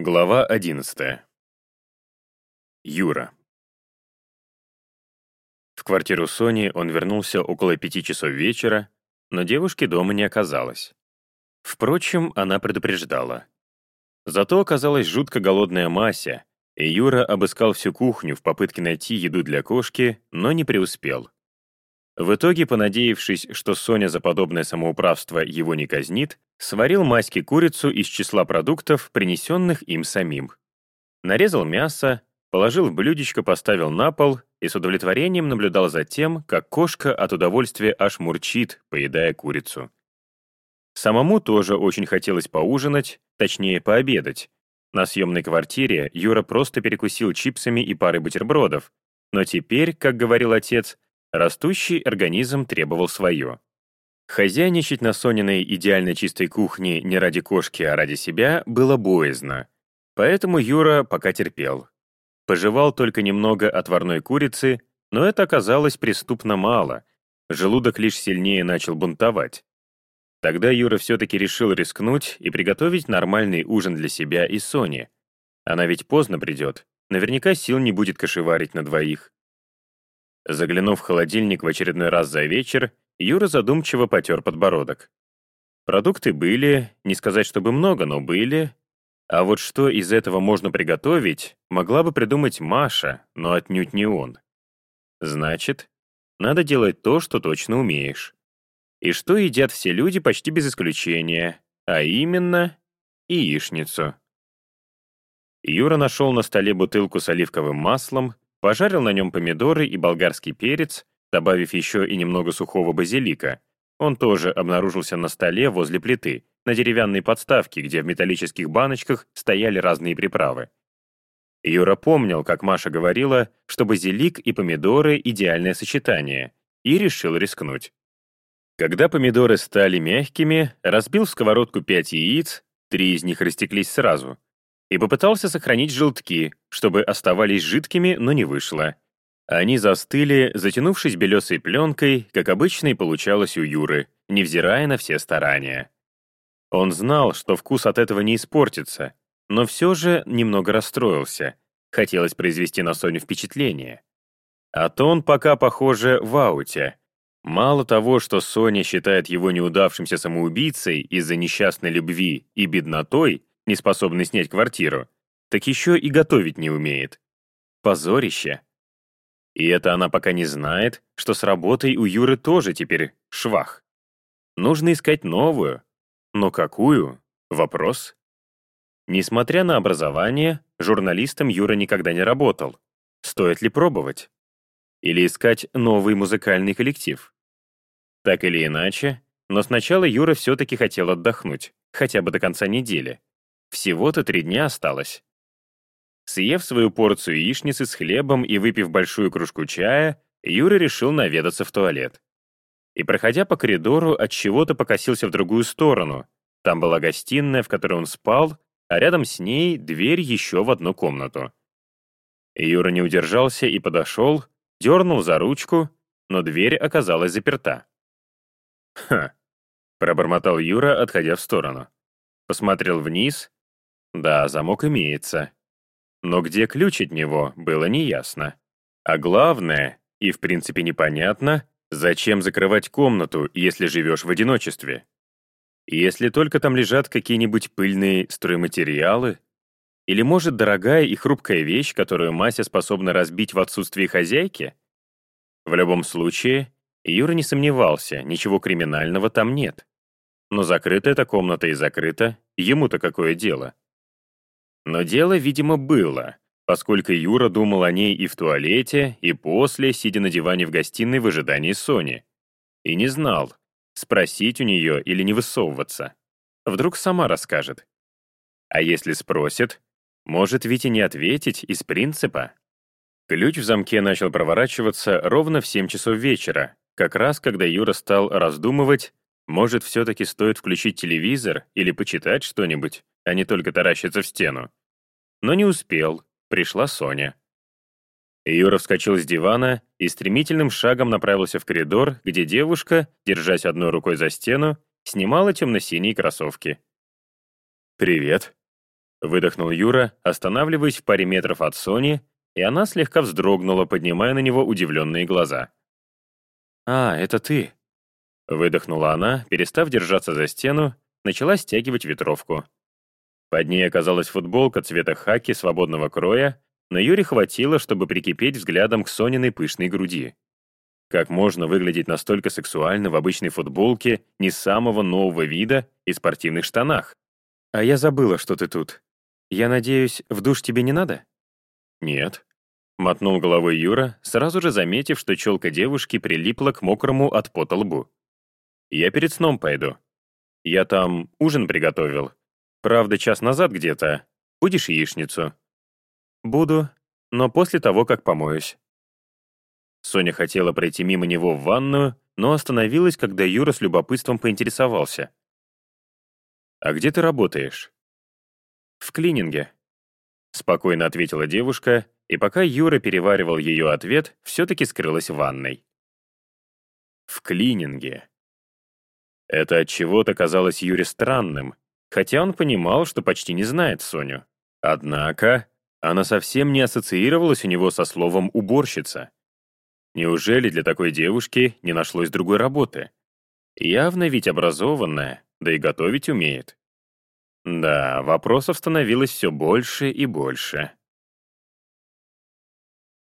Глава 11. Юра. В квартиру Сони он вернулся около пяти часов вечера, но девушки дома не оказалось. Впрочем, она предупреждала. Зато оказалась жутко голодная Мася, и Юра обыскал всю кухню в попытке найти еду для кошки, но не преуспел. В итоге, понадеявшись, что Соня за подобное самоуправство его не казнит, сварил Маське курицу из числа продуктов, принесенных им самим. Нарезал мясо, положил в блюдечко, поставил на пол и с удовлетворением наблюдал за тем, как кошка от удовольствия аж мурчит, поедая курицу. Самому тоже очень хотелось поужинать, точнее, пообедать. На съемной квартире Юра просто перекусил чипсами и парой бутербродов, но теперь, как говорил отец, Растущий организм требовал свое. Хозяйничать на Сониной идеально чистой кухне не ради кошки, а ради себя было боязно. Поэтому Юра пока терпел. Пожевал только немного отварной курицы, но это оказалось преступно мало. Желудок лишь сильнее начал бунтовать. Тогда Юра все-таки решил рискнуть и приготовить нормальный ужин для себя и Сони. Она ведь поздно придет, наверняка сил не будет кошеварить на двоих. Заглянув в холодильник в очередной раз за вечер, Юра задумчиво потер подбородок. Продукты были, не сказать, чтобы много, но были. А вот что из этого можно приготовить, могла бы придумать Маша, но отнюдь не он. Значит, надо делать то, что точно умеешь. И что едят все люди почти без исключения, а именно яичницу. Юра нашел на столе бутылку с оливковым маслом, Пожарил на нем помидоры и болгарский перец, добавив еще и немного сухого базилика. Он тоже обнаружился на столе возле плиты, на деревянной подставке, где в металлических баночках стояли разные приправы. Юра помнил, как Маша говорила, что базилик и помидоры — идеальное сочетание, и решил рискнуть. Когда помидоры стали мягкими, разбил в сковородку пять яиц, три из них растеклись сразу — и попытался сохранить желтки, чтобы оставались жидкими, но не вышло. Они застыли, затянувшись белесой пленкой, как обычно и получалось у Юры, невзирая на все старания. Он знал, что вкус от этого не испортится, но все же немного расстроился. Хотелось произвести на Соню впечатление. А то он пока, похоже, в ауте. Мало того, что Соня считает его неудавшимся самоубийцей из-за несчастной любви и беднотой, не способный снять квартиру, так еще и готовить не умеет. Позорище. И это она пока не знает, что с работой у Юры тоже теперь швах. Нужно искать новую. Но какую? Вопрос. Несмотря на образование, журналистом Юра никогда не работал. Стоит ли пробовать? Или искать новый музыкальный коллектив? Так или иначе, но сначала Юра все-таки хотел отдохнуть, хотя бы до конца недели. Всего-то три дня осталось. Съев свою порцию яичницы с хлебом и выпив большую кружку чая, Юра решил наведаться в туалет. И, проходя по коридору, от чего-то покосился в другую сторону. Там была гостиная, в которой он спал, а рядом с ней дверь еще в одну комнату. Юра не удержался и подошел, дернул за ручку, но дверь оказалась заперта. «Ха!» — пробормотал Юра, отходя в сторону. Посмотрел вниз да, замок имеется. Но где ключ от него, было неясно. А главное, и в принципе непонятно, зачем закрывать комнату, если живешь в одиночестве? Если только там лежат какие-нибудь пыльные стройматериалы? Или, может, дорогая и хрупкая вещь, которую Мася способна разбить в отсутствии хозяйки? В любом случае, Юра не сомневался, ничего криминального там нет. Но закрыта эта комната и закрыта, ему-то какое дело? Но дело, видимо, было, поскольку Юра думал о ней и в туалете, и после, сидя на диване в гостиной в ожидании Сони. И не знал, спросить у нее или не высовываться. Вдруг сама расскажет. А если спросит, может и не ответить из принципа. Ключ в замке начал проворачиваться ровно в 7 часов вечера, как раз когда Юра стал раздумывать, может, все-таки стоит включить телевизор или почитать что-нибудь, а не только таращиться в стену. Но не успел, пришла Соня. Юра вскочил с дивана и стремительным шагом направился в коридор, где девушка, держась одной рукой за стену, снимала темно-синие кроссовки. «Привет». Выдохнул Юра, останавливаясь в паре метров от Сони, и она слегка вздрогнула, поднимая на него удивленные глаза. «А, это ты!» Выдохнула она, перестав держаться за стену, начала стягивать ветровку. Под ней оказалась футболка цвета хаки свободного кроя, но Юре хватило, чтобы прикипеть взглядом к Сониной пышной груди. Как можно выглядеть настолько сексуально в обычной футболке не самого нового вида и спортивных штанах? А я забыла, что ты тут. «Я надеюсь, в душ тебе не надо?» «Нет», — мотнул головой Юра, сразу же заметив, что челка девушки прилипла к мокрому от пота лбу. «Я перед сном пойду. Я там ужин приготовил. Правда, час назад где-то. Будешь яичницу?» «Буду, но после того, как помоюсь». Соня хотела пройти мимо него в ванную, но остановилась, когда Юра с любопытством поинтересовался. «А где ты работаешь?» «В клининге», — спокойно ответила девушка, и пока Юра переваривал ее ответ, все-таки скрылась в ванной. В клининге. Это от чего-то казалось Юре странным, хотя он понимал, что почти не знает Соню. Однако она совсем не ассоциировалась у него со словом «уборщица». Неужели для такой девушки не нашлось другой работы? Явно ведь образованная, да и готовить умеет. Да, вопросов становилось все больше и больше.